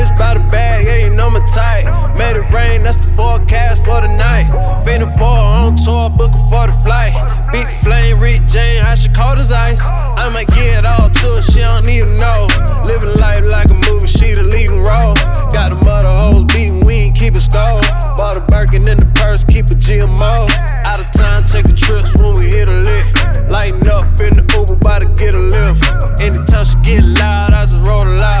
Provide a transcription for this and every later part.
Bitch by the bag, yeah, you know my type. Made it rain, that's the forecast for the night. Fading for on tour, booking for the flight. Big flame, Rick Jane, how she call his ice. I might get all to her, she don't need to know. Living life like a movie, she the leading role. Got the mother hoes beating, we ain't keep it stole. Bought a Birkin in the purse, keep a GMO. Out of time, taking trips when we hit a lick. Lighting up in the Uber, about to get a lift. Anytime she get loud, I just roll a lot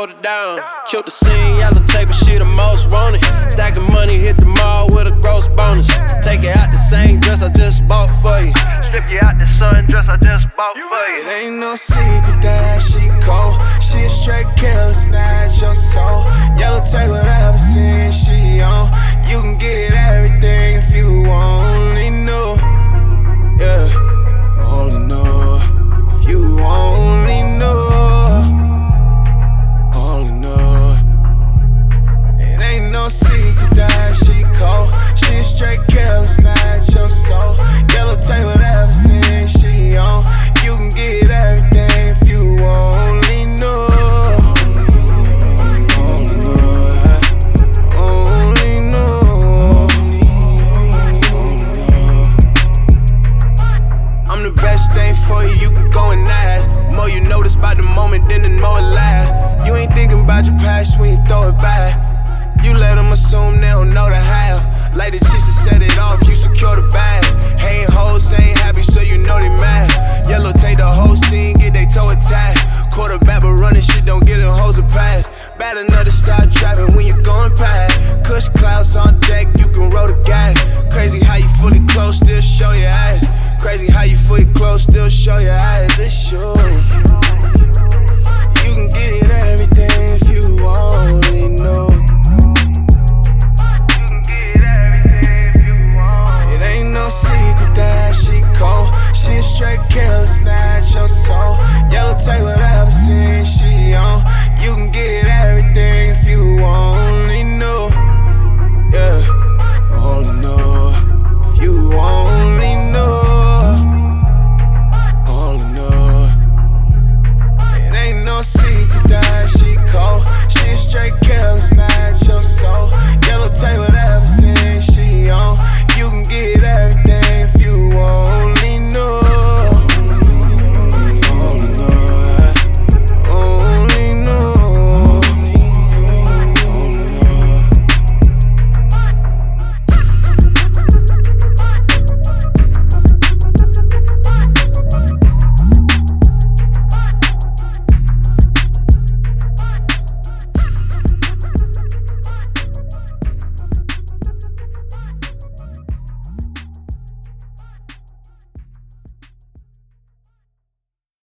hold it down. Killed the scene, yellow tape, she the most wanted. Stacking money, hit the mall with a gross bonus. Take it out the same dress I just bought for you. Strip you out the sun dress I just bought for you. It ain't no secret that she cold. She a straight killer, snatch your soul. Yellow tape, whatever the moment, then the it lasts. You ain't thinking about your past when you throw it back. You let them assume they don't know the half. Like the chicks that set it off, you secure the bag. Hey, hoes ain't happy, so you know they mad. Yellow take the whole scene, get they toe attacked. Quarterback, but running shit, don't get them hoes a pass. Bad enough to start trapping when you're going past. Kush clouds on deck, you can roll the gas. Crazy how you fully close, still show your ass. Crazy how you fully close, still show your ass. It's you. You it get